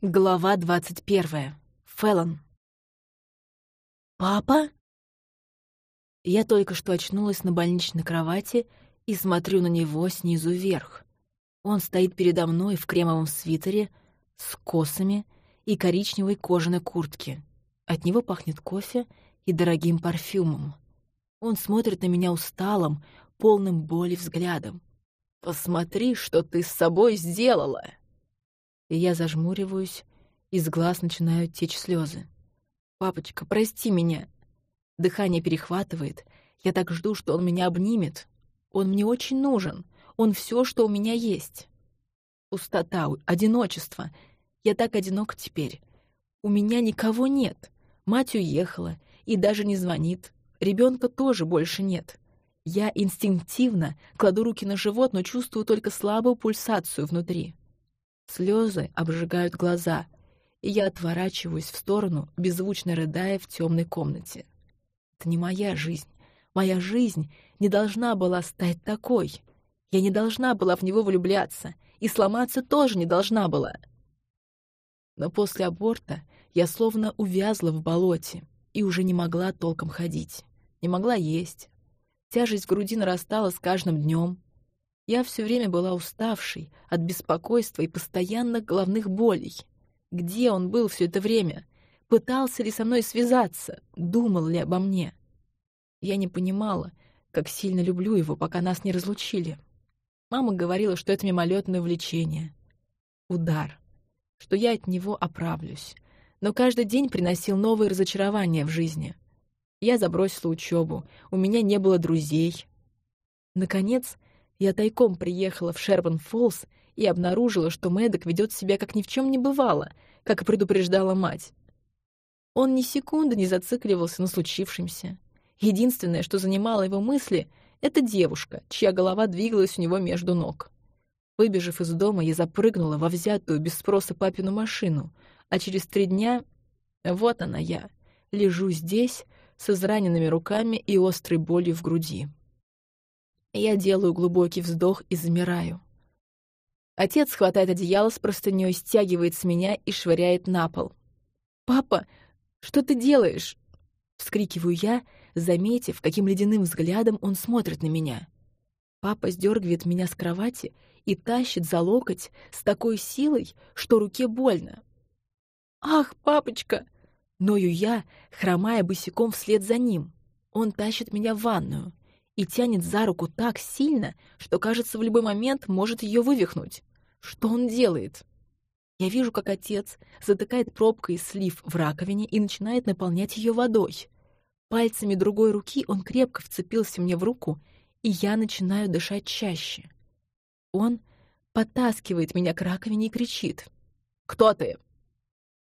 Глава двадцать первая. Фэллон. «Папа?» Я только что очнулась на больничной кровати и смотрю на него снизу вверх. Он стоит передо мной в кремовом свитере с косами и коричневой кожаной куртке. От него пахнет кофе и дорогим парфюмом. Он смотрит на меня усталым, полным боли взглядом. «Посмотри, что ты с собой сделала!» И я зажмуриваюсь, из глаз начинают течь слезы. «Папочка, прости меня!» Дыхание перехватывает. Я так жду, что он меня обнимет. Он мне очень нужен. Он все, что у меня есть. Пустота, одиночество. Я так одинок теперь. У меня никого нет. Мать уехала и даже не звонит. Ребенка тоже больше нет. Я инстинктивно кладу руки на живот, но чувствую только слабую пульсацию внутри. Слезы обжигают глаза, и я отворачиваюсь в сторону, беззвучно рыдая в темной комнате. Это не моя жизнь. Моя жизнь не должна была стать такой. Я не должна была в него влюбляться, и сломаться тоже не должна была. Но после аборта я словно увязла в болоте и уже не могла толком ходить, не могла есть. Тяжесть в груди нарастала с каждым днем, я все время была уставшей от беспокойства и постоянных головных болей. Где он был все это время? Пытался ли со мной связаться? Думал ли обо мне? Я не понимала, как сильно люблю его, пока нас не разлучили. Мама говорила, что это мимолетное увлечение. Удар. Что я от него оправлюсь. Но каждый день приносил новые разочарования в жизни. Я забросила учебу, у меня не было друзей. Наконец, я тайком приехала в Шербан-Фоллс и обнаружила, что Мэддок ведет себя как ни в чем не бывало, как и предупреждала мать. Он ни секунды не зацикливался на случившемся. Единственное, что занимало его мысли, — это девушка, чья голова двигалась у него между ног. Выбежав из дома, я запрыгнула во взятую без спроса папину машину, а через три дня — вот она я, лежу здесь с израненными руками и острой болью в груди. Я делаю глубокий вздох и замираю. Отец хватает одеяло с простынёй, стягивает с меня и швыряет на пол. «Папа, что ты делаешь?» Вскрикиваю я, заметив, каким ледяным взглядом он смотрит на меня. Папа сдергивает меня с кровати и тащит за локоть с такой силой, что руке больно. «Ах, папочка!» Ною я, хромая босиком вслед за ним. Он тащит меня в ванную и тянет за руку так сильно, что, кажется, в любой момент может ее вывихнуть. Что он делает? Я вижу, как отец затыкает пробкой слив в раковине и начинает наполнять ее водой. Пальцами другой руки он крепко вцепился мне в руку, и я начинаю дышать чаще. Он подтаскивает меня к раковине и кричит. «Кто ты?»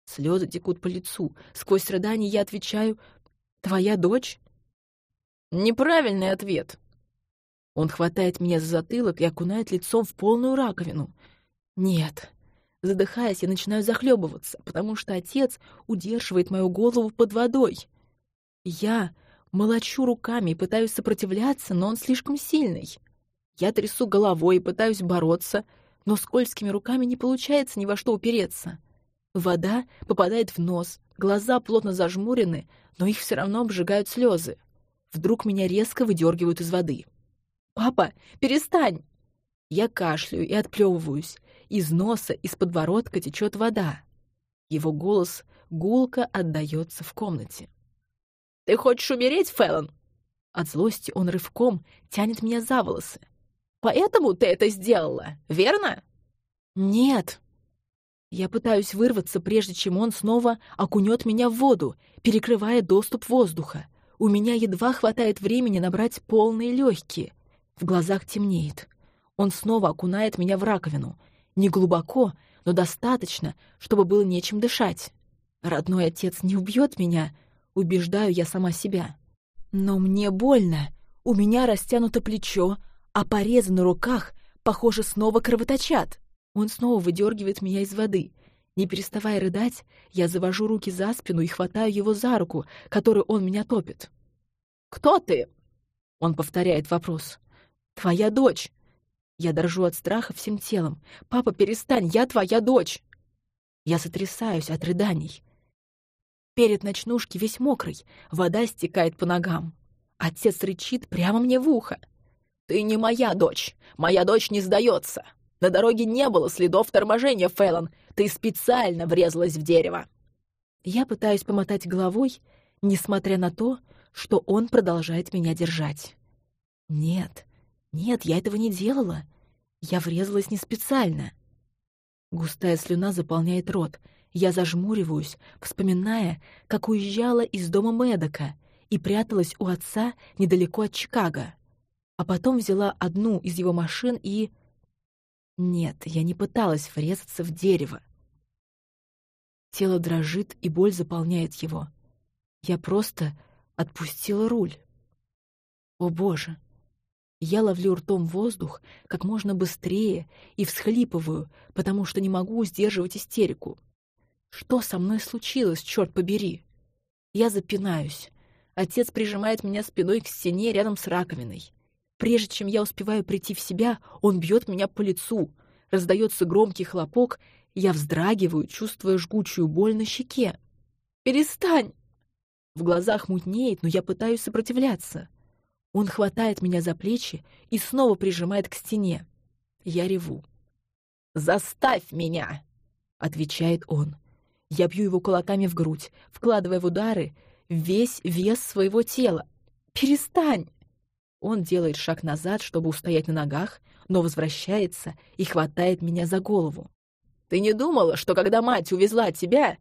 Слезы текут по лицу. Сквозь рыдание я отвечаю «Твоя дочь?» Неправильный ответ. Он хватает меня за затылок и окунает лицом в полную раковину. Нет. Задыхаясь, я начинаю захлебываться, потому что отец удерживает мою голову под водой. Я молочу руками и пытаюсь сопротивляться, но он слишком сильный. Я трясу головой и пытаюсь бороться, но скользкими руками не получается ни во что упереться. Вода попадает в нос, глаза плотно зажмурены, но их все равно обжигают слезы. Вдруг меня резко выдергивают из воды. «Папа, перестань!» Я кашляю и отплевываюсь. Из носа, из подбородка течет вода. Его голос гулко отдается в комнате. «Ты хочешь умереть, Фэллон?» От злости он рывком тянет меня за волосы. «Поэтому ты это сделала, верно?» «Нет!» Я пытаюсь вырваться, прежде чем он снова окунет меня в воду, перекрывая доступ воздуха. У меня едва хватает времени набрать полные легкие. В глазах темнеет. Он снова окунает меня в раковину. Не глубоко, но достаточно, чтобы было нечем дышать. Родной отец не убьет меня, убеждаю я сама себя. Но мне больно. У меня растянуто плечо, а порезы на руках, похоже, снова кровоточат. Он снова выдергивает меня из воды. Не переставая рыдать, я завожу руки за спину и хватаю его за руку, которую он меня топит. «Кто ты?» Он повторяет вопрос. «Твоя дочь». Я дрожу от страха всем телом. «Папа, перестань, я твоя дочь!» Я сотрясаюсь от рыданий. Перед ночнушки весь мокрый, вода стекает по ногам. Отец рычит прямо мне в ухо. «Ты не моя дочь! Моя дочь не сдается! На дороге не было следов торможения, Фэллон! Ты специально врезалась в дерево!» Я пытаюсь помотать головой, несмотря на то, что он продолжает меня держать. «Нет, нет, я этого не делала. Я врезалась не специально». Густая слюна заполняет рот. Я зажмуриваюсь, вспоминая, как уезжала из дома Мэдока и пряталась у отца недалеко от Чикаго. А потом взяла одну из его машин и... Нет, я не пыталась врезаться в дерево. Тело дрожит, и боль заполняет его. Я просто отпустила руль. О боже! Я ловлю ртом воздух как можно быстрее и всхлипываю, потому что не могу сдерживать истерику. Что со мной случилось, черт побери? Я запинаюсь. Отец прижимает меня спиной к стене рядом с раковиной. Прежде чем я успеваю прийти в себя, он бьет меня по лицу. Раздается громкий хлопок, я вздрагиваю, чувствуя жгучую боль на щеке. «Перестань!» В глазах мутнеет, но я пытаюсь сопротивляться. Он хватает меня за плечи и снова прижимает к стене. Я реву. «Заставь меня!» — отвечает он. Я бью его кулаками в грудь, вкладывая в удары весь вес своего тела. «Перестань!» Он делает шаг назад, чтобы устоять на ногах, но возвращается и хватает меня за голову. «Ты не думала, что когда мать увезла тебя,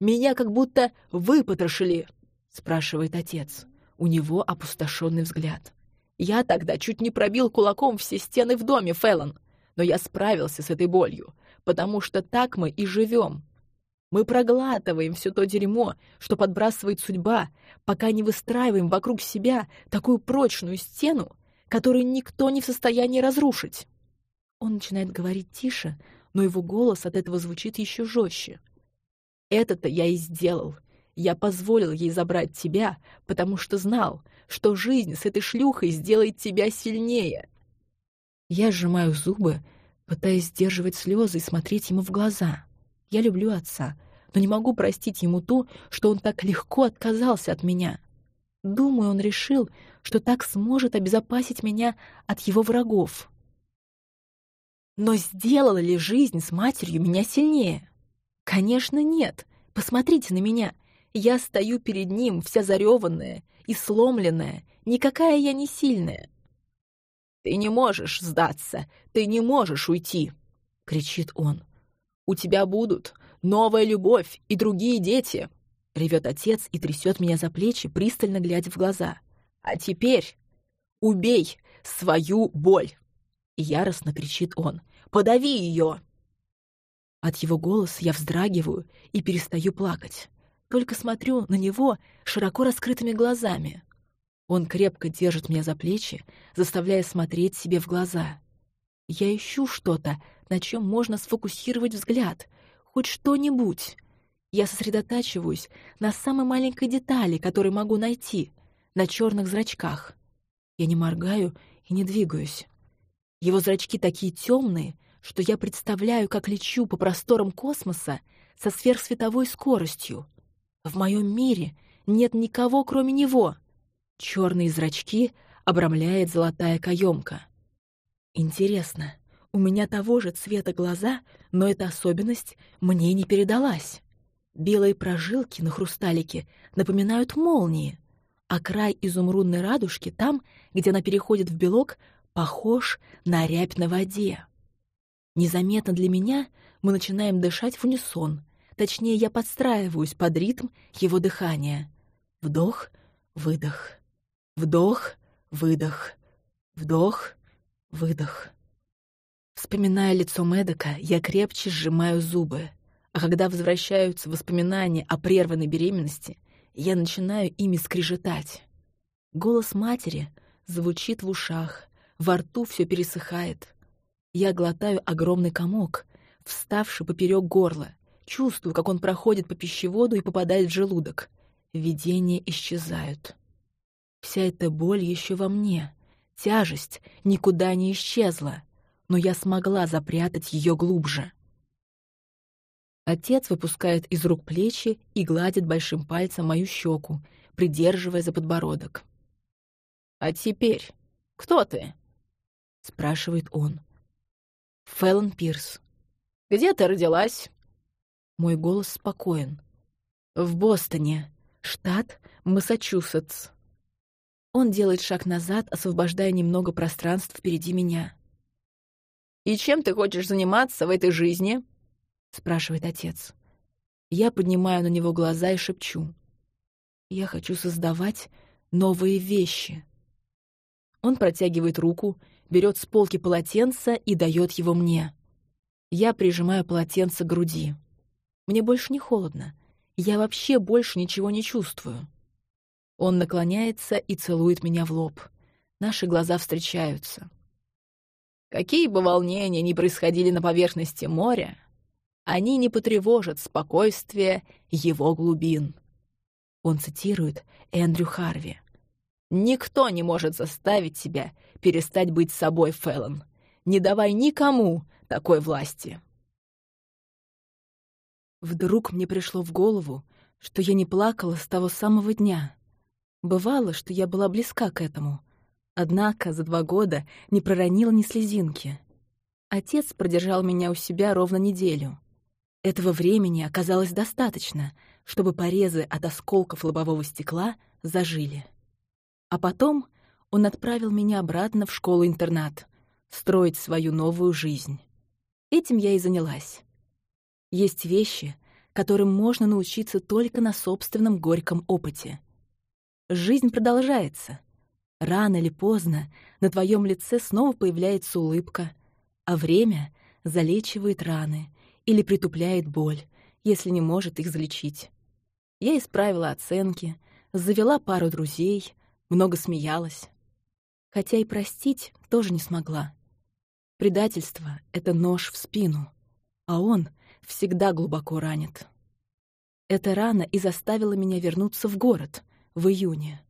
меня как будто выпотрошили?» — спрашивает отец. У него опустошенный взгляд. «Я тогда чуть не пробил кулаком все стены в доме, Фэллон, но я справился с этой болью, потому что так мы и живем. Мы проглатываем все то дерьмо, что подбрасывает судьба, пока не выстраиваем вокруг себя такую прочную стену, которую никто не в состоянии разрушить». Он начинает говорить тише, но его голос от этого звучит еще жестче. «Это-то я и сделал. Я позволил ей забрать тебя, потому что знал, что жизнь с этой шлюхой сделает тебя сильнее. Я сжимаю зубы, пытаясь сдерживать слезы и смотреть ему в глаза. Я люблю отца, но не могу простить ему то, что он так легко отказался от меня. Думаю, он решил, что так сможет обезопасить меня от его врагов. Но сделала ли жизнь с матерью меня сильнее? Конечно, нет. Посмотрите на меня. Я стою перед ним, вся зареванная и сломленная. Никакая я не сильная. «Ты не можешь сдаться, ты не можешь уйти!» — кричит он. «У тебя будут новая любовь и другие дети!» — ревет отец и трясет меня за плечи, пристально глядя в глаза. «А теперь убей свою боль!» Яростно кричит он. «Подави ее!» От его голоса я вздрагиваю и перестаю плакать только смотрю на него широко раскрытыми глазами. Он крепко держит меня за плечи, заставляя смотреть себе в глаза. Я ищу что-то, на чем можно сфокусировать взгляд, хоть что-нибудь. Я сосредотачиваюсь на самой маленькой детали, которую могу найти, на черных зрачках. Я не моргаю и не двигаюсь. Его зрачки такие темные, что я представляю, как лечу по просторам космоса со сверхсветовой скоростью. В моем мире нет никого, кроме него. Черные зрачки обрамляет золотая каемка. Интересно, у меня того же цвета глаза, но эта особенность мне не передалась. Белые прожилки на хрусталике напоминают молнии, а край изумрудной радужки там, где она переходит в белок, похож на рябь на воде. Незаметно для меня мы начинаем дышать в унисон, Точнее, я подстраиваюсь под ритм его дыхания. Вдох, выдох. Вдох, выдох. Вдох, выдох. Вспоминая лицо Медока, я крепче сжимаю зубы. А когда возвращаются воспоминания о прерванной беременности, я начинаю ими скрежетать. Голос матери звучит в ушах, во рту все пересыхает. Я глотаю огромный комок, вставший поперек горла, Чувствую, как он проходит по пищеводу и попадает в желудок. Видения исчезают. Вся эта боль еще во мне. Тяжесть никуда не исчезла, но я смогла запрятать ее глубже. Отец выпускает из рук плечи и гладит большим пальцем мою щеку, придерживая за подбородок. «А теперь кто ты?» — спрашивает он. Фэллон Пирс. «Где ты родилась?» Мой голос спокоен. «В Бостоне, штат Массачусетс». Он делает шаг назад, освобождая немного пространства впереди меня. «И чем ты хочешь заниматься в этой жизни?» — спрашивает отец. Я поднимаю на него глаза и шепчу. «Я хочу создавать новые вещи». Он протягивает руку, берет с полки полотенце и дает его мне. Я прижимаю полотенце к груди. Мне больше не холодно. Я вообще больше ничего не чувствую. Он наклоняется и целует меня в лоб. Наши глаза встречаются. Какие бы волнения ни происходили на поверхности моря, они не потревожат спокойствие его глубин. Он цитирует Эндрю Харви. Никто не может заставить тебя перестать быть собой, Фэллон. Не давай никому такой власти. Вдруг мне пришло в голову, что я не плакала с того самого дня. Бывало, что я была близка к этому. Однако за два года не проронила ни слезинки. Отец продержал меня у себя ровно неделю. Этого времени оказалось достаточно, чтобы порезы от осколков лобового стекла зажили. А потом он отправил меня обратно в школу-интернат, строить свою новую жизнь. Этим я и занялась. Есть вещи, которым можно научиться только на собственном горьком опыте. Жизнь продолжается. Рано или поздно на твоем лице снова появляется улыбка, а время залечивает раны или притупляет боль, если не может их залечить. Я исправила оценки, завела пару друзей, много смеялась. Хотя и простить тоже не смогла. Предательство — это нож в спину, а он всегда глубоко ранит. Эта рана и заставила меня вернуться в город в июне.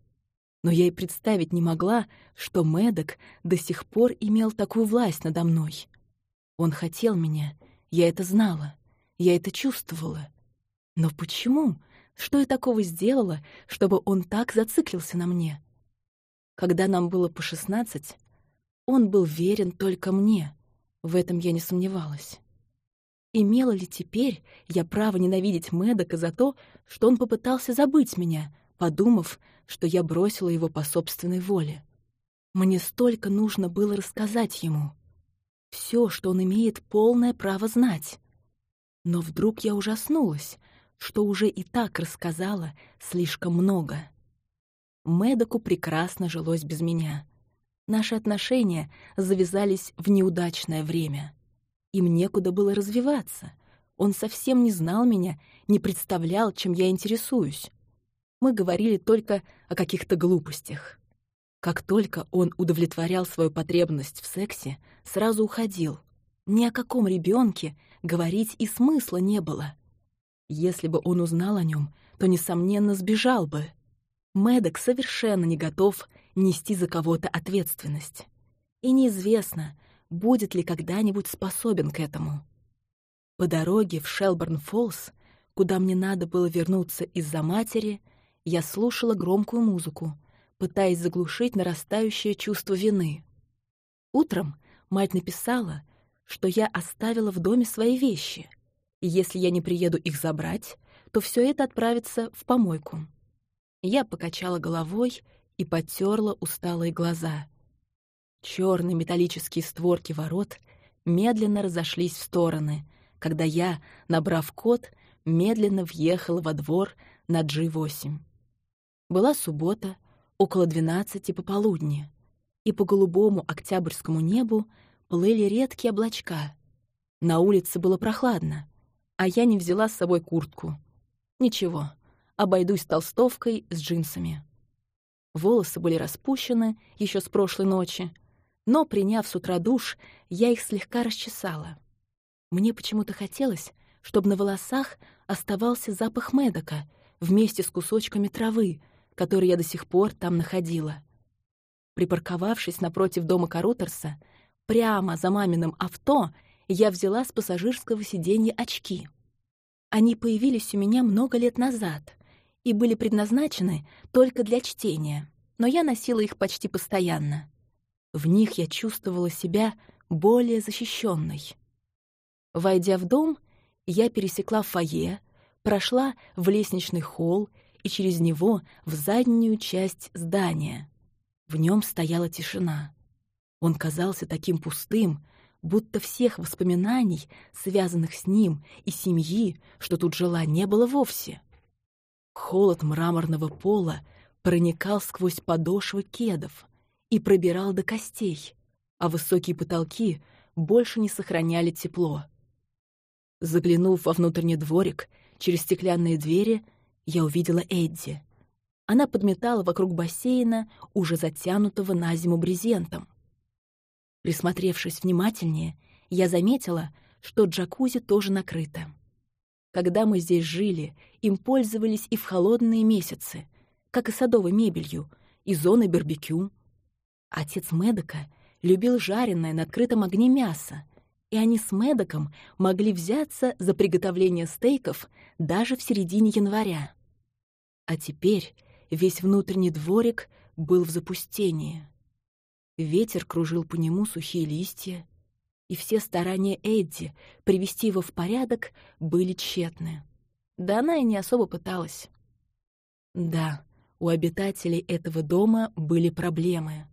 Но я и представить не могла, что Мэддок до сих пор имел такую власть надо мной. Он хотел меня, я это знала, я это чувствовала. Но почему? Что я такого сделала, чтобы он так зациклился на мне? Когда нам было по шестнадцать, он был верен только мне, в этом я не сомневалась. Имела ли теперь я право ненавидеть Мэддока за то, что он попытался забыть меня, подумав, что я бросила его по собственной воле? Мне столько нужно было рассказать ему. Все, что он имеет полное право знать. Но вдруг я ужаснулась, что уже и так рассказала слишком много. Мэдоку прекрасно жилось без меня. Наши отношения завязались в неудачное время. Им некуда было развиваться. Он совсем не знал меня, не представлял, чем я интересуюсь. Мы говорили только о каких-то глупостях. Как только он удовлетворял свою потребность в сексе, сразу уходил. Ни о каком ребенке говорить и смысла не было. Если бы он узнал о нем, то, несомненно, сбежал бы. Мэддок совершенно не готов нести за кого-то ответственность. И неизвестно, будет ли когда-нибудь способен к этому. По дороге в Шелборн-Фоллс, куда мне надо было вернуться из-за матери, я слушала громкую музыку, пытаясь заглушить нарастающее чувство вины. Утром мать написала, что я оставила в доме свои вещи, и если я не приеду их забрать, то все это отправится в помойку. Я покачала головой и потерла усталые глаза. Черные металлические створки ворот медленно разошлись в стороны, когда я, набрав код, медленно въехала во двор на G8. Была суббота, около двенадцати пополудни, и по голубому октябрьскому небу плыли редкие облачка. На улице было прохладно, а я не взяла с собой куртку. Ничего, обойдусь толстовкой с джинсами. Волосы были распущены еще с прошлой ночи, но, приняв с утра душ, я их слегка расчесала. Мне почему-то хотелось, чтобы на волосах оставался запах медока вместе с кусочками травы, которые я до сих пор там находила. Припарковавшись напротив дома Карутерса, прямо за маминым авто я взяла с пассажирского сиденья очки. Они появились у меня много лет назад и были предназначены только для чтения, но я носила их почти постоянно. В них я чувствовала себя более защищенной. Войдя в дом, я пересекла фойе, прошла в лестничный холл и через него в заднюю часть здания. В нем стояла тишина. Он казался таким пустым, будто всех воспоминаний, связанных с ним и семьи, что тут жила, не было вовсе. Холод мраморного пола проникал сквозь подошвы кедов и пробирал до костей, а высокие потолки больше не сохраняли тепло. Заглянув во внутренний дворик, через стеклянные двери, я увидела Эдди. Она подметала вокруг бассейна, уже затянутого на зиму брезентом. Присмотревшись внимательнее, я заметила, что джакузи тоже накрыто. Когда мы здесь жили, им пользовались и в холодные месяцы, как и садовой мебелью, и зоной барбекю. Отец Медока любил жареное на открытом огне мясо, и они с Медоком могли взяться за приготовление стейков даже в середине января. А теперь весь внутренний дворик был в запустении. Ветер кружил по нему сухие листья, и все старания Эдди привести его в порядок были тщетны. Да она и не особо пыталась. Да, у обитателей этого дома были проблемы.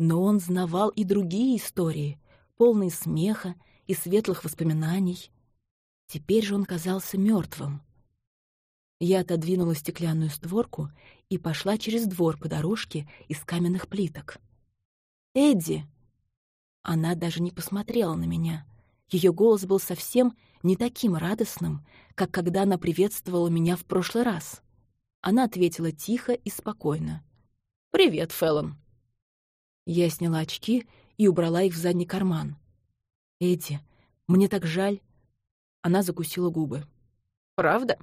Но он знавал и другие истории, полные смеха и светлых воспоминаний. Теперь же он казался мертвым. Я отодвинула стеклянную створку и пошла через двор по дорожке из каменных плиток. «Эдди!» Она даже не посмотрела на меня. Ее голос был совсем не таким радостным, как когда она приветствовала меня в прошлый раз. Она ответила тихо и спокойно. «Привет, Фэллон». Я сняла очки и убрала их в задний карман. «Эдди, мне так жаль». Она закусила губы. «Правда?»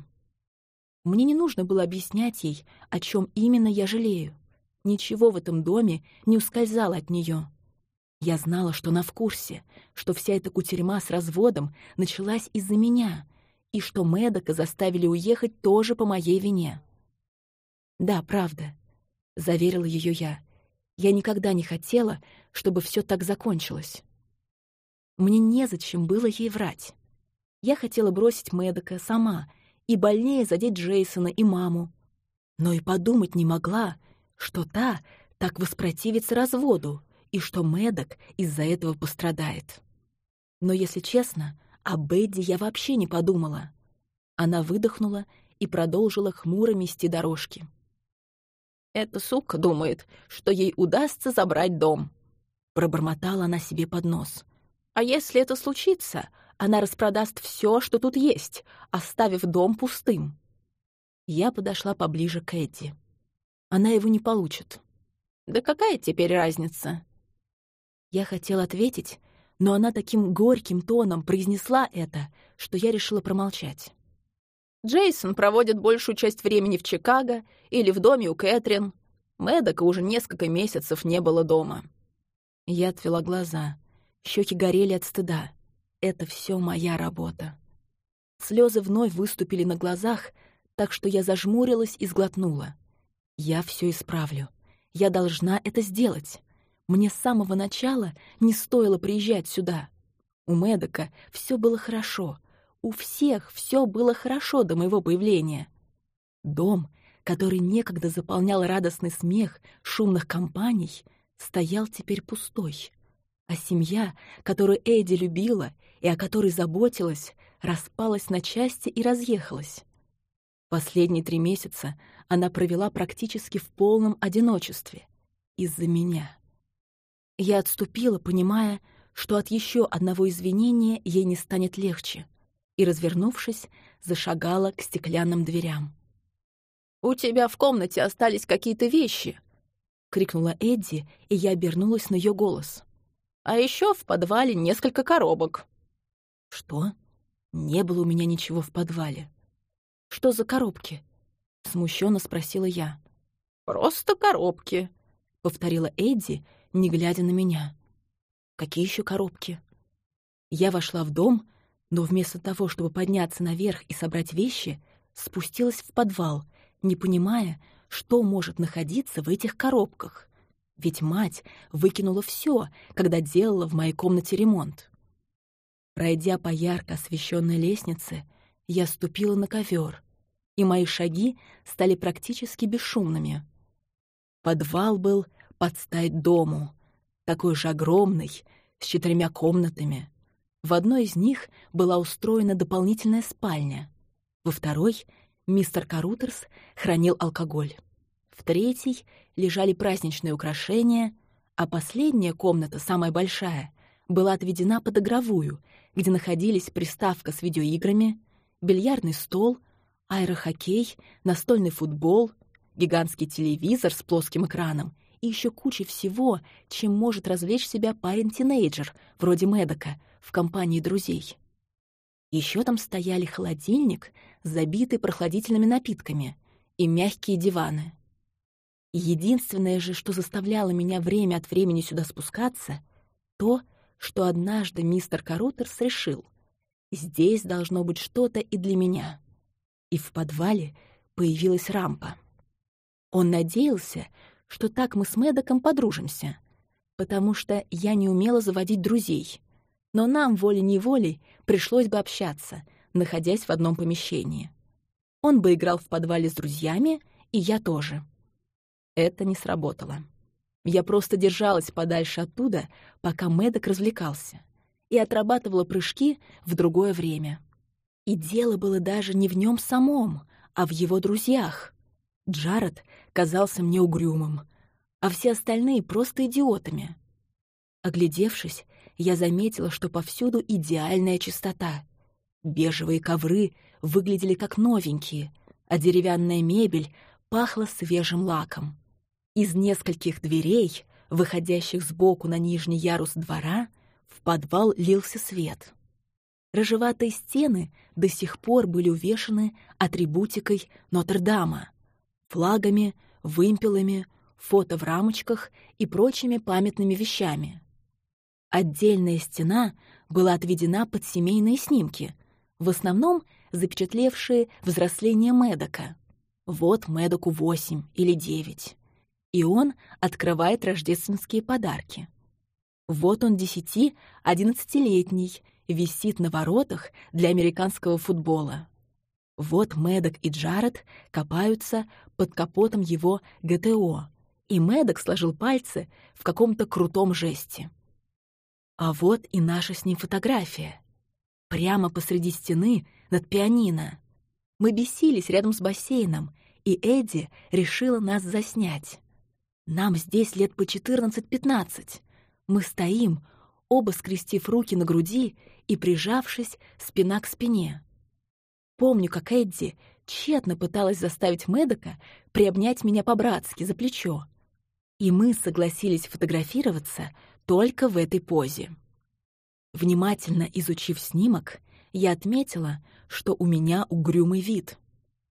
Мне не нужно было объяснять ей, о чем именно я жалею. Ничего в этом доме не ускользало от нее. Я знала, что она в курсе, что вся эта кутерьма с разводом началась из-за меня, и что Мэдока заставили уехать тоже по моей вине. «Да, правда», — заверила ее я. «Я никогда не хотела, чтобы все так закончилось». Мне незачем было ей врать. Я хотела бросить Мэдока сама и больнее задеть Джейсона и маму. Но и подумать не могла, что та так воспротивится разводу и что Мэддок из-за этого пострадает. Но, если честно, о Бэдди я вообще не подумала. Она выдохнула и продолжила хмуро мести дорожки. «Эта сука думает, что ей удастся забрать дом», — пробормотала она себе под нос. «А если это случится, она распродаст все, что тут есть, оставив дом пустым». Я подошла поближе к Эдди она его не получит. Да какая теперь разница? Я хотела ответить, но она таким горьким тоном произнесла это, что я решила промолчать. Джейсон проводит большую часть времени в Чикаго или в доме у Кэтрин. Мэддока уже несколько месяцев не было дома. Я отвела глаза. Щеки горели от стыда. Это все моя работа. Слезы вновь выступили на глазах, так что я зажмурилась и сглотнула. Я все исправлю. Я должна это сделать. Мне с самого начала не стоило приезжать сюда. У Медока все было хорошо. У всех все было хорошо до моего появления. Дом, который некогда заполнял радостный смех шумных компаний, стоял теперь пустой. А семья, которую Эдди любила и о которой заботилась, распалась на части и разъехалась. Последние три месяца она провела практически в полном одиночестве. Из-за меня. Я отступила, понимая, что от еще одного извинения ей не станет легче, и, развернувшись, зашагала к стеклянным дверям. «У тебя в комнате остались какие-то вещи!» — крикнула Эдди, и я обернулась на ее голос. «А еще в подвале несколько коробок». «Что? Не было у меня ничего в подвале. Что за коробки?» — смущенно спросила я. «Просто коробки», — повторила Эдди, не глядя на меня. «Какие еще коробки?» Я вошла в дом, Но вместо того, чтобы подняться наверх и собрать вещи, спустилась в подвал, не понимая, что может находиться в этих коробках. Ведь мать выкинула все, когда делала в моей комнате ремонт. Пройдя по ярко освещенной лестнице, я ступила на ковер, и мои шаги стали практически бесшумными. Подвал был под стать дому, такой же огромный, с четырьмя комнатами. В одной из них была устроена дополнительная спальня. Во второй мистер Карутерс хранил алкоголь. В третьей лежали праздничные украшения, а последняя комната, самая большая, была отведена под игровую, где находились приставка с видеоиграми, бильярдный стол, аэрохоккей, настольный футбол, гигантский телевизор с плоским экраном и еще куча всего, чем может развлечь себя парень-тинейджер, вроде Медока, в компании друзей. Еще там стояли холодильник, забитый прохладительными напитками, и мягкие диваны. Единственное же, что заставляло меня время от времени сюда спускаться, то, что однажды мистер Карутерс решил, здесь должно быть что-то и для меня. И в подвале появилась рампа. Он надеялся, что так мы с Мэддоком подружимся, потому что я не умела заводить друзей. Но нам волей-неволей пришлось бы общаться, находясь в одном помещении. Он бы играл в подвале с друзьями, и я тоже. Это не сработало. Я просто держалась подальше оттуда, пока Мэддок развлекался, и отрабатывала прыжки в другое время. И дело было даже не в нем самом, а в его друзьях. Джаред казался мне угрюмым, а все остальные просто идиотами. Оглядевшись, я заметила, что повсюду идеальная чистота. Бежевые ковры выглядели как новенькие, а деревянная мебель пахла свежим лаком. Из нескольких дверей, выходящих сбоку на нижний ярус двора, в подвал лился свет. Рыжеватые стены до сих пор были увешаны атрибутикой Нотр-Дама, флагами, вымпелами, фото в рамочках и прочими памятными вещами. Отдельная стена была отведена под семейные снимки, в основном запечатлевшие взросление Медока. Вот Медоку восемь или девять и он открывает рождественские подарки. Вот он десяти, одиннадцатилетний, висит на воротах для американского футбола. Вот Мэддок и Джаред копаются под капотом его ГТО, и Мэддок сложил пальцы в каком-то крутом жесте. А вот и наша с ним фотография. Прямо посреди стены над пианино. Мы бесились рядом с бассейном, и Эдди решила нас заснять. Нам здесь лет по 14-15. Мы стоим, оба скрестив руки на груди и прижавшись спина к спине. Помню, как Эдди тщетно пыталась заставить Медока приобнять меня по-братски за плечо. И мы согласились фотографироваться только в этой позе. Внимательно изучив снимок, я отметила, что у меня угрюмый вид.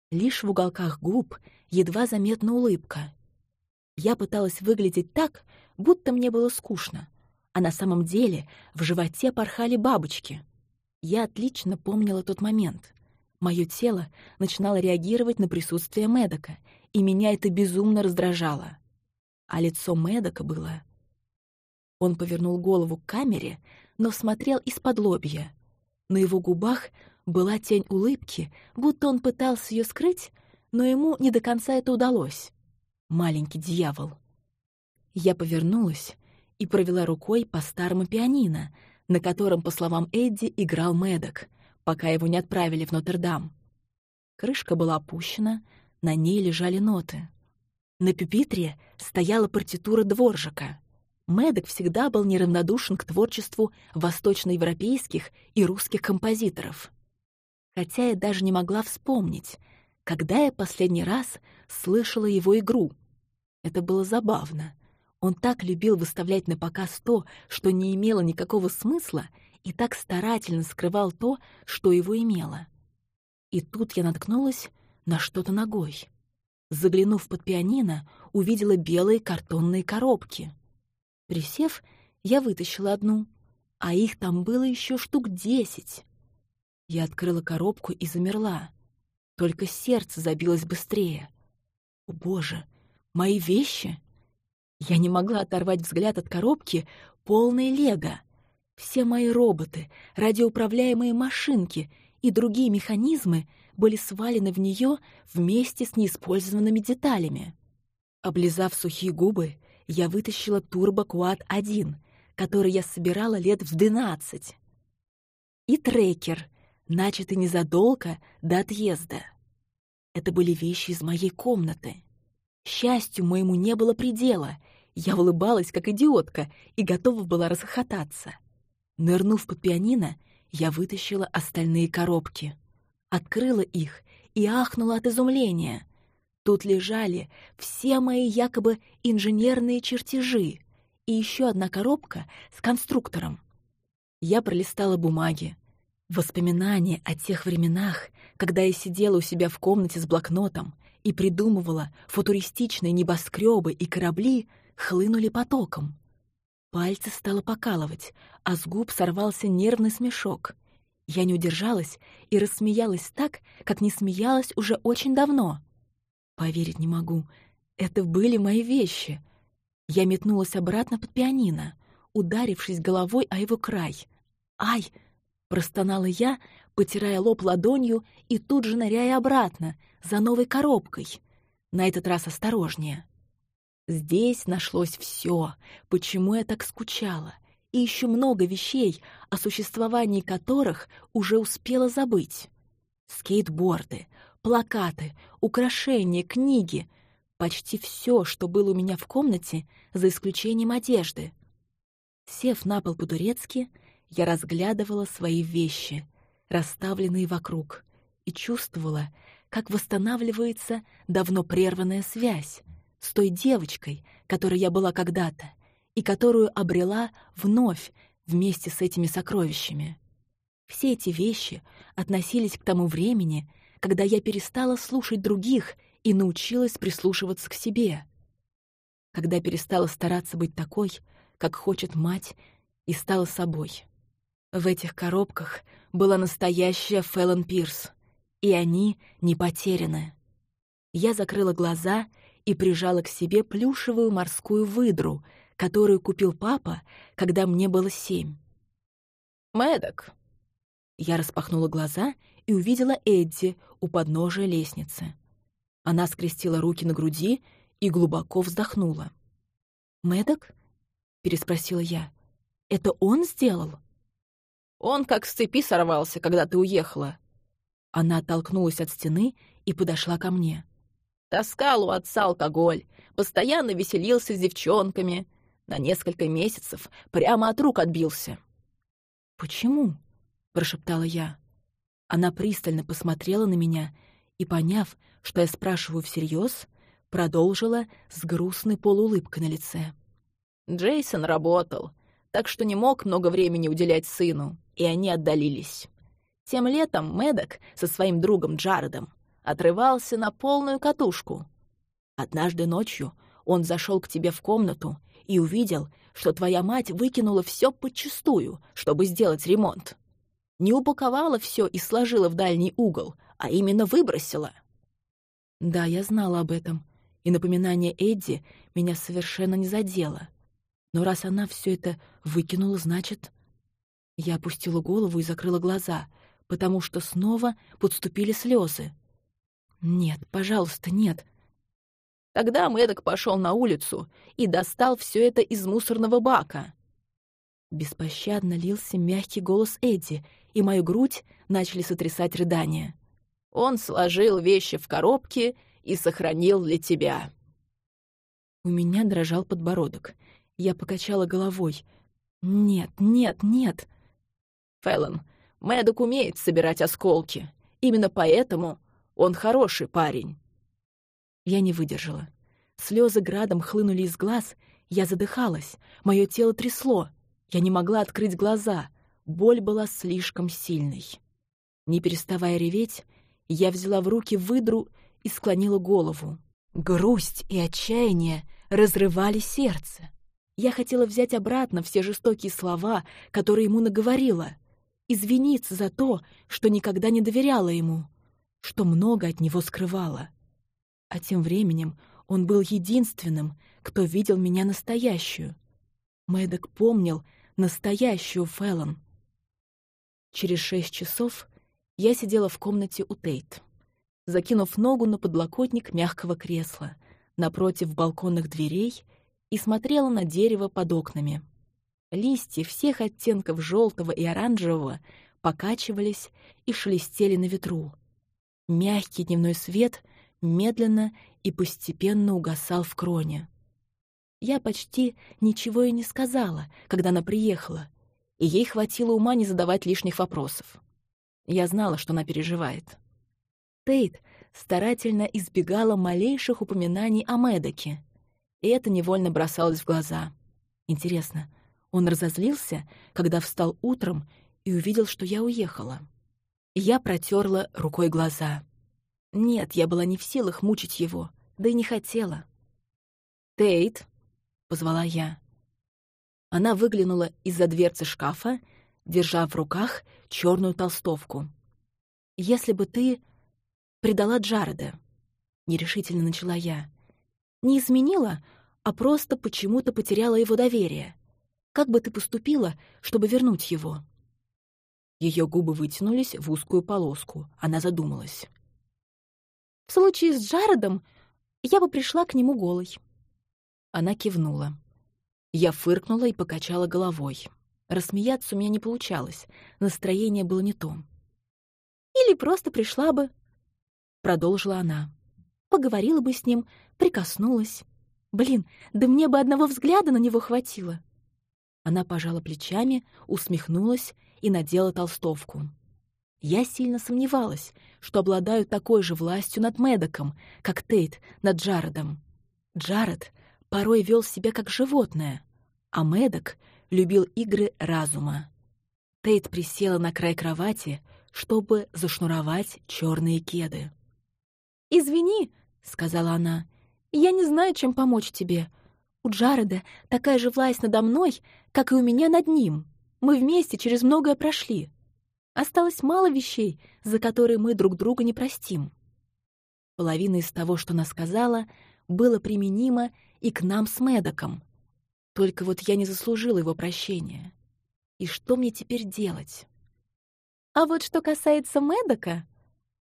Лишь в уголках губ едва заметна улыбка — я пыталась выглядеть так, будто мне было скучно, а на самом деле в животе порхали бабочки. Я отлично помнила тот момент. Мое тело начинало реагировать на присутствие Медока, и меня это безумно раздражало. А лицо Медока было... Он повернул голову к камере, но смотрел из-под лобья. На его губах была тень улыбки, будто он пытался ее скрыть, но ему не до конца это удалось маленький дьявол. Я повернулась и провела рукой по старому пианино, на котором, по словам Эдди, играл Мэддок, пока его не отправили в Нотр-Дам. Крышка была опущена, на ней лежали ноты. На пюпитре стояла партитура дворжика. Мэддок всегда был неравнодушен к творчеству восточноевропейских и русских композиторов. Хотя я даже не могла вспомнить, когда я последний раз слышала его игру — это было забавно. Он так любил выставлять на показ то, что не имело никакого смысла, и так старательно скрывал то, что его имело. И тут я наткнулась на что-то ногой. Заглянув под пианино, увидела белые картонные коробки. Присев, я вытащила одну, а их там было еще штук десять. Я открыла коробку и замерла. Только сердце забилось быстрее. О, боже, мои вещи! Я не могла оторвать взгляд от коробки, полной лего. Все мои роботы, радиоуправляемые машинки и другие механизмы были свалены в нее вместе с неиспользованными деталями. Облизав сухие губы, я вытащила Turbo Quad 1, который я собирала лет в 12. И трекер, начатый незадолго до отъезда. Это были вещи из моей комнаты. Счастью моему не было предела. Я улыбалась, как идиотка, и готова была расхохотаться. Нырнув под пианино, я вытащила остальные коробки. Открыла их и ахнула от изумления. Тут лежали все мои якобы инженерные чертежи и еще одна коробка с конструктором. Я пролистала бумаги. Воспоминания о тех временах, когда я сидела у себя в комнате с блокнотом и придумывала футуристичные небоскребы и корабли, хлынули потоком. Пальцы стало покалывать, а с губ сорвался нервный смешок. Я не удержалась и рассмеялась так, как не смеялась уже очень давно. Поверить не могу. Это были мои вещи. Я метнулась обратно под пианино, ударившись головой о его край. «Ай!» — простонала я, потирая лоб ладонью и тут же ныряя обратно, за новой коробкой. На этот раз осторожнее. Здесь нашлось все, почему я так скучала, и еще много вещей, о существовании которых уже успела забыть. Скейтборды, плакаты, украшения, книги — почти все, что было у меня в комнате, за исключением одежды. Сев на пол по-турецки, я разглядывала свои вещи, расставленные вокруг, и чувствовала, как восстанавливается давно прерванная связь с той девочкой, которой я была когда-то, и которую обрела вновь вместе с этими сокровищами. Все эти вещи относились к тому времени, когда я перестала слушать других и научилась прислушиваться к себе. Когда перестала стараться быть такой, как хочет мать, и стала собой. В этих коробках была настоящая Фэллон Пирс, и они не потеряны. Я закрыла глаза и прижала к себе плюшевую морскую выдру, которую купил папа, когда мне было семь. «Мэддок!» Я распахнула глаза и увидела Эдди у подножия лестницы. Она скрестила руки на груди и глубоко вздохнула. «Мэддок?» — переспросила я. «Это он сделал?» «Он как с цепи сорвался, когда ты уехала». Она оттолкнулась от стены и подошла ко мне. Таскал у отца алкоголь, постоянно веселился с девчонками. На несколько месяцев прямо от рук отбился. «Почему?» — прошептала я. Она пристально посмотрела на меня и, поняв, что я спрашиваю всерьез, продолжила с грустной полуулыбкой на лице. Джейсон работал, так что не мог много времени уделять сыну, и они отдалились. Тем летом Мэддок со своим другом Джаредом отрывался на полную катушку. Однажды ночью он зашел к тебе в комнату и увидел, что твоя мать выкинула все подчистую, чтобы сделать ремонт не упаковала все и сложила в дальний угол, а именно выбросила. Да, я знала об этом, и напоминание Эдди меня совершенно не задело. Но раз она все это выкинула, значит... Я опустила голову и закрыла глаза, потому что снова подступили слезы. «Нет, пожалуйста, нет». Тогда Мэддок пошел на улицу и достал все это из мусорного бака. Беспощадно лился мягкий голос Эдди, и мою грудь начали сотрясать рыдания. «Он сложил вещи в коробке и сохранил для тебя». У меня дрожал подбородок. Я покачала головой. «Нет, нет, нет!» «Фэллон, Мэддок умеет собирать осколки. Именно поэтому он хороший парень». Я не выдержала. Слезы градом хлынули из глаз, я задыхалась, мое тело трясло. Я не могла открыть глаза — Боль была слишком сильной. Не переставая реветь, я взяла в руки выдру и склонила голову. Грусть и отчаяние разрывали сердце. Я хотела взять обратно все жестокие слова, которые ему наговорила, извиниться за то, что никогда не доверяла ему, что много от него скрывала. А тем временем он был единственным, кто видел меня настоящую. Мэддок помнил настоящую Фэллон. Через шесть часов я сидела в комнате у Тейт, закинув ногу на подлокотник мягкого кресла, напротив балконных дверей и смотрела на дерево под окнами. Листья всех оттенков желтого и оранжевого покачивались и шелестели на ветру. Мягкий дневной свет медленно и постепенно угасал в кроне. Я почти ничего и не сказала, когда она приехала, и ей хватило ума не задавать лишних вопросов. Я знала, что она переживает. Тейт старательно избегала малейших упоминаний о Мэдоке, и это невольно бросалось в глаза. Интересно, он разозлился, когда встал утром и увидел, что я уехала. Я протерла рукой глаза. Нет, я была не в силах мучить его, да и не хотела. «Тейт!» — позвала я. Она выглянула из-за дверцы шкафа, держа в руках черную толстовку. «Если бы ты предала Джареда», — нерешительно начала я, — «не изменила, а просто почему-то потеряла его доверие. Как бы ты поступила, чтобы вернуть его?» Ее губы вытянулись в узкую полоску. Она задумалась. «В случае с Джаредом я бы пришла к нему голой». Она кивнула. Я фыркнула и покачала головой. Рассмеяться у меня не получалось, настроение было не то. «Или просто пришла бы», — продолжила она. «Поговорила бы с ним, прикоснулась. Блин, да мне бы одного взгляда на него хватило». Она пожала плечами, усмехнулась и надела толстовку. Я сильно сомневалась, что обладаю такой же властью над Медоком, как Тейт над Джаредом. Джаред порой вел себя как животное, а Медок любил игры разума. Тейт присела на край кровати, чтобы зашнуровать черные кеды. «Извини», — сказала она, — «я не знаю, чем помочь тебе. У Джареда такая же власть надо мной, как и у меня над ним. Мы вместе через многое прошли. Осталось мало вещей, за которые мы друг друга не простим». Половина из того, что она сказала, было применимо и к нам с Медоком. Только вот я не заслужила его прощения. И что мне теперь делать? А вот что касается Медока...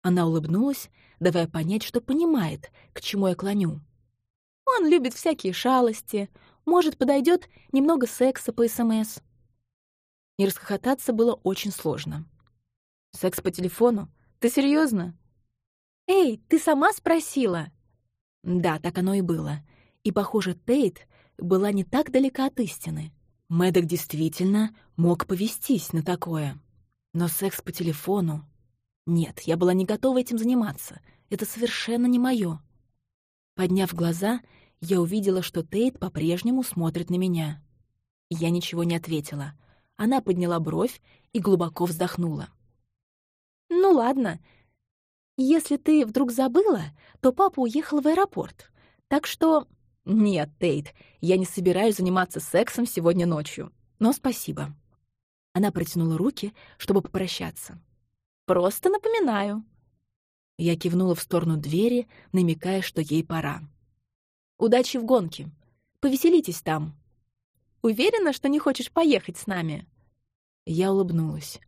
Она улыбнулась, давая понять, что понимает, к чему я клоню. Он любит всякие шалости, может, подойдет немного секса по СМС. Не расхохотаться было очень сложно. «Секс по телефону? Ты серьезно? «Эй, ты сама спросила?» Да, так оно и было. И, похоже, Тейт была не так далека от истины. Мэддок действительно мог повестись на такое. Но секс по телефону... Нет, я была не готова этим заниматься. Это совершенно не моё. Подняв глаза, я увидела, что Тейт по-прежнему смотрит на меня. Я ничего не ответила. Она подняла бровь и глубоко вздохнула. «Ну ладно. Если ты вдруг забыла, то папа уехал в аэропорт. Так что «Нет, Тейт, я не собираюсь заниматься сексом сегодня ночью. Но спасибо». Она протянула руки, чтобы попрощаться. «Просто напоминаю». Я кивнула в сторону двери, намекая, что ей пора. «Удачи в гонке. Повеселитесь там». «Уверена, что не хочешь поехать с нами?» Я улыбнулась.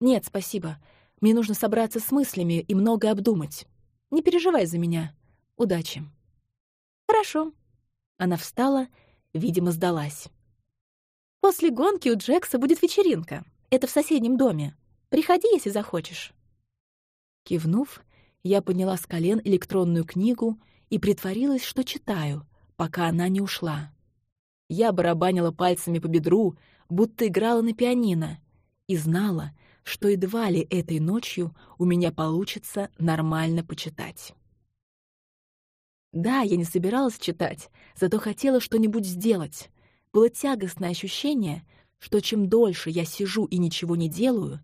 «Нет, спасибо. Мне нужно собраться с мыслями и многое обдумать. Не переживай за меня. Удачи». «Хорошо», она встала, видимо, сдалась. «После гонки у Джекса будет вечеринка. Это в соседнем доме. Приходи, если захочешь». Кивнув, я подняла с колен электронную книгу и притворилась, что читаю, пока она не ушла. Я барабанила пальцами по бедру, будто играла на пианино, и знала, что едва ли этой ночью у меня получится нормально почитать. Да, я не собиралась читать, зато хотела что-нибудь сделать. Было тягостное ощущение, что чем дольше я сижу и ничего не делаю,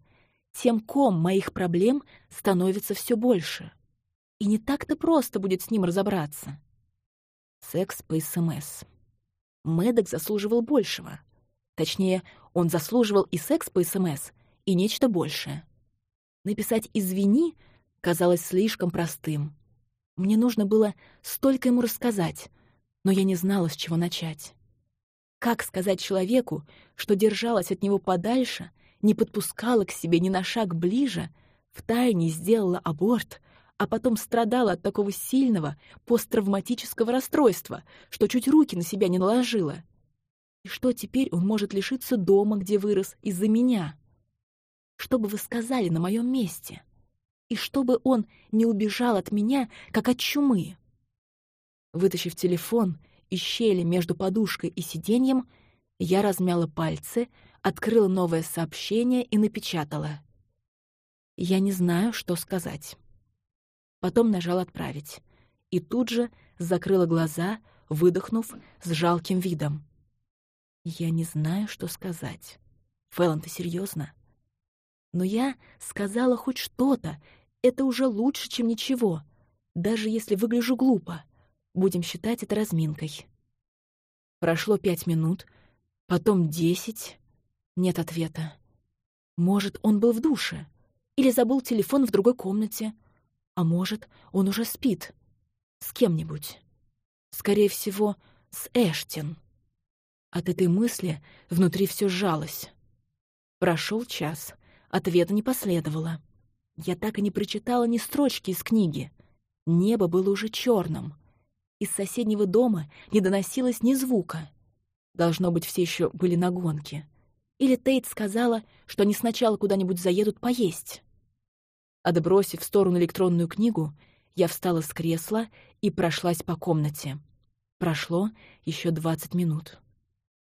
тем ком моих проблем становится все больше. И не так-то просто будет с ним разобраться. Секс по СМС. Мэддок заслуживал большего. Точнее, он заслуживал и секс по СМС, и нечто большее. Написать «извини» казалось слишком простым. Мне нужно было столько ему рассказать, но я не знала, с чего начать. Как сказать человеку, что держалась от него подальше, не подпускала к себе ни на шаг ближе, втайне сделала аборт, а потом страдала от такого сильного посттравматического расстройства, что чуть руки на себя не наложила? И что теперь он может лишиться дома, где вырос, из-за меня? Что бы вы сказали на моем месте? И чтобы он не убежал от меня, как от чумы? Вытащив телефон из щели между подушкой и сиденьем, я размяла пальцы, открыла новое сообщение и напечатала. Я не знаю, что сказать. Потом нажала «Отправить». И тут же закрыла глаза, выдохнув с жалким видом. Я не знаю, что сказать. Фэллон, ты серьезно? Но я сказала хоть что-то. Это уже лучше, чем ничего. Даже если выгляжу глупо. Будем считать это разминкой. Прошло пять минут, потом десять. Нет ответа. Может, он был в душе? Или забыл телефон в другой комнате? А может, он уже спит? С кем-нибудь? Скорее всего, с Эштин. От этой мысли внутри все сжалось. Прошел час, ответа не последовало. Я так и не прочитала ни строчки из книги. Небо было уже черным. Из соседнего дома не доносилось ни звука. Должно быть, все еще были на гонке. Или Тейт сказала, что они сначала куда-нибудь заедут поесть. Отбросив в сторону электронную книгу, я встала с кресла и прошлась по комнате. Прошло еще двадцать минут.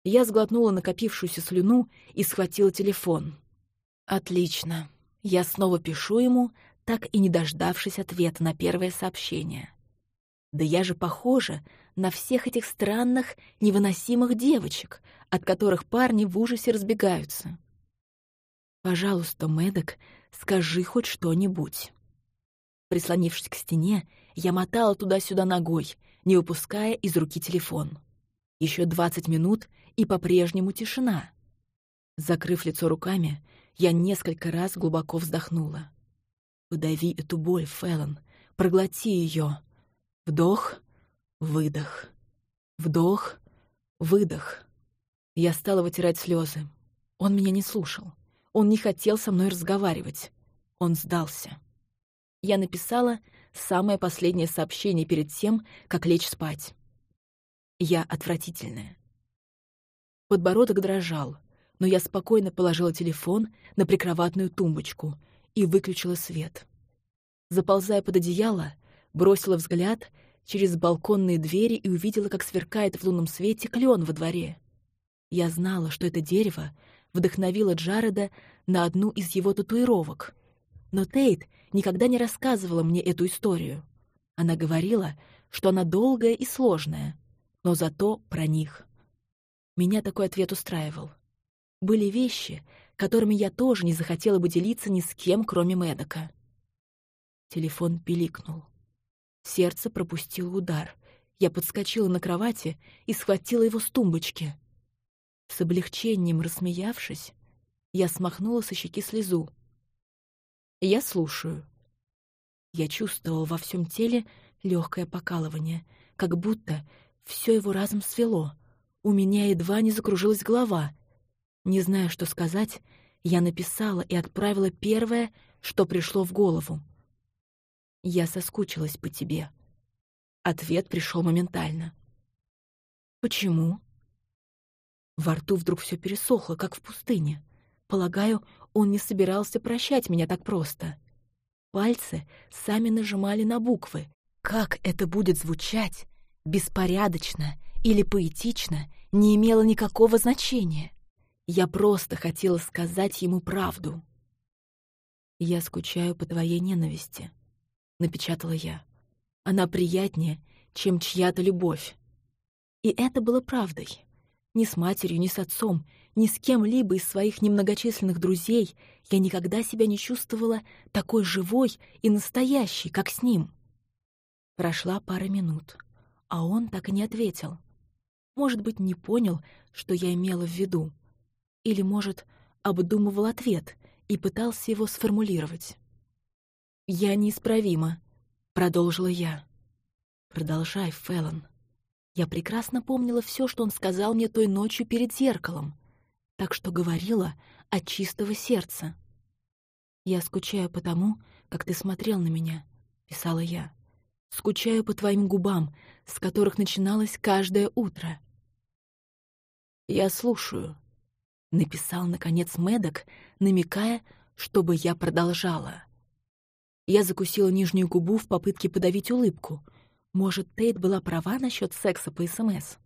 Я сглотнула накопившуюся слюну и схватила телефон. «Отлично. Я снова пишу ему, так и не дождавшись ответа на первое сообщение. Да я же похожа на всех этих странных, невыносимых девочек, от которых парни в ужасе разбегаются. Пожалуйста, Мэддок, скажи хоть что-нибудь». Прислонившись к стене, я мотала туда-сюда ногой, не выпуская из руки телефон. Еще двадцать минут, и по-прежнему тишина. Закрыв лицо руками, я несколько раз глубоко вздохнула. «Выдави эту боль, Фэллон, проглоти ее. Вдох, выдох, вдох, выдох». Я стала вытирать слезы. Он меня не слушал. Он не хотел со мной разговаривать. Он сдался. Я написала самое последнее сообщение перед тем, как лечь спать. Я отвратительная. Подбородок дрожал, но я спокойно положила телефон на прикроватную тумбочку и выключила свет. Заползая под одеяло, бросила взгляд через балконные двери и увидела, как сверкает в лунном свете клен во дворе. Я знала, что это дерево вдохновило Джареда на одну из его татуировок. Но Тейт никогда не рассказывала мне эту историю. Она говорила, что она долгая и сложная, но зато про них. Меня такой ответ устраивал. Были вещи, которыми я тоже не захотела бы делиться ни с кем, кроме Мэдока. Телефон пиликнул. Сердце пропустило удар. Я подскочила на кровати и схватила его с тумбочки. С облегчением рассмеявшись, я смахнула со щеки слезу. «Я слушаю». Я чувствовала во всем теле легкое покалывание, как будто все его разом свело. У меня едва не закружилась голова. Не зная, что сказать, я написала и отправила первое, что пришло в голову. «Я соскучилась по тебе». Ответ пришел моментально. «Почему?» Во рту вдруг все пересохло, как в пустыне. Полагаю, он не собирался прощать меня так просто. Пальцы сами нажимали на буквы. Как это будет звучать, беспорядочно или поэтично не имело никакого значения. Я просто хотела сказать ему правду. «Я скучаю по твоей ненависти», — напечатала я. «Она приятнее, чем чья-то любовь». И это было правдой. Ни с матерью, ни с отцом, ни с кем-либо из своих немногочисленных друзей я никогда себя не чувствовала такой живой и настоящей, как с ним. Прошла пара минут, а он так и не ответил — может быть, не понял, что я имела в виду. Или, может, обдумывал ответ и пытался его сформулировать. «Я неисправима», — продолжила я. «Продолжай, Фэллон». Я прекрасно помнила все, что он сказал мне той ночью перед зеркалом, так что говорила от чистого сердца. «Я скучаю по тому, как ты смотрел на меня», — писала я. «Скучаю по твоим губам, с которых начиналось каждое утро». «Я слушаю», — написал, наконец, Мэддок, намекая, чтобы я продолжала. Я закусила нижнюю губу в попытке подавить улыбку. Может, Тейт была права насчет секса по СМС?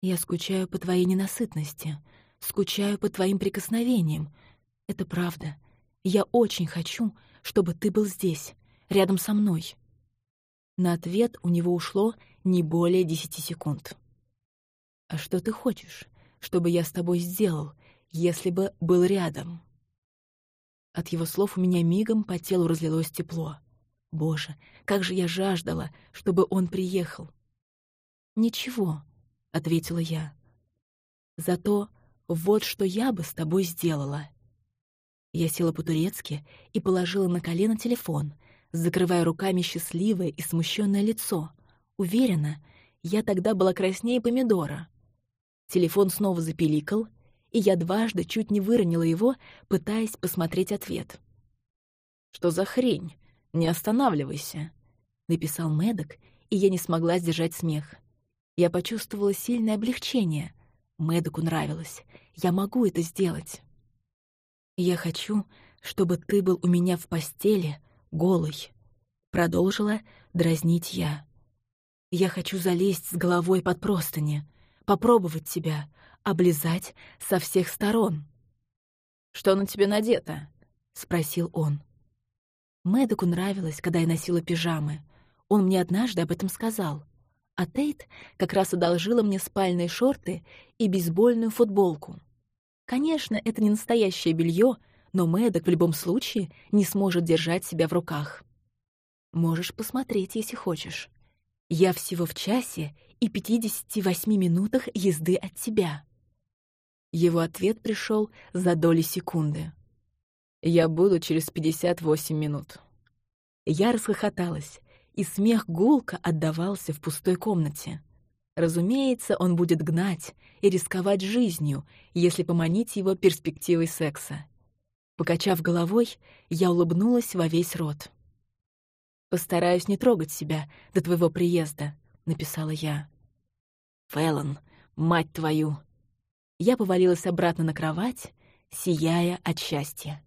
Я скучаю по твоей ненасытности, скучаю по твоим прикосновениям. Это правда. Я очень хочу, чтобы ты был здесь, рядом со мной. На ответ у него ушло не более десяти секунд. «А что ты хочешь, чтобы я с тобой сделал, если бы был рядом?» От его слов у меня мигом по телу разлилось тепло. Боже, как же я жаждала, чтобы он приехал. «Ничего», — ответила я. «Зато вот что я бы с тобой сделала». Я села по-турецки и положила на колено телефон, закрывая руками счастливое и смущенное лицо. Уверена, я тогда была краснее помидора. Телефон снова запиликал, и я дважды чуть не выронила его, пытаясь посмотреть ответ. «Что за хрень? Не останавливайся», — написал Мэддок, и я не смогла сдержать смех. Я почувствовала сильное облегчение. Мэддоку нравилось. Я могу это сделать. «Я хочу, чтобы ты был у меня в постели, голый», — продолжила дразнить я. «Я хочу залезть с головой под простыни, попробовать тебя, облизать со всех сторон. «Что на тебе надето?» — спросил он. Мэддоку нравилось, когда я носила пижамы. Он мне однажды об этом сказал. А Тейт как раз одолжила мне спальные шорты и бейсбольную футболку. Конечно, это не настоящее белье, но Мэддок в любом случае не сможет держать себя в руках. Можешь посмотреть, если хочешь. Я всего в часе и 58 минутах езды от тебя. Его ответ пришел за доли секунды. «Я буду через 58 минут». Я расхохоталась, и смех гулко отдавался в пустой комнате. Разумеется, он будет гнать и рисковать жизнью, если поманить его перспективой секса. Покачав головой, я улыбнулась во весь рот. «Постараюсь не трогать себя до твоего приезда», — написала я. «Фэллон, мать твою!» Я повалилась обратно на кровать, сияя от счастья.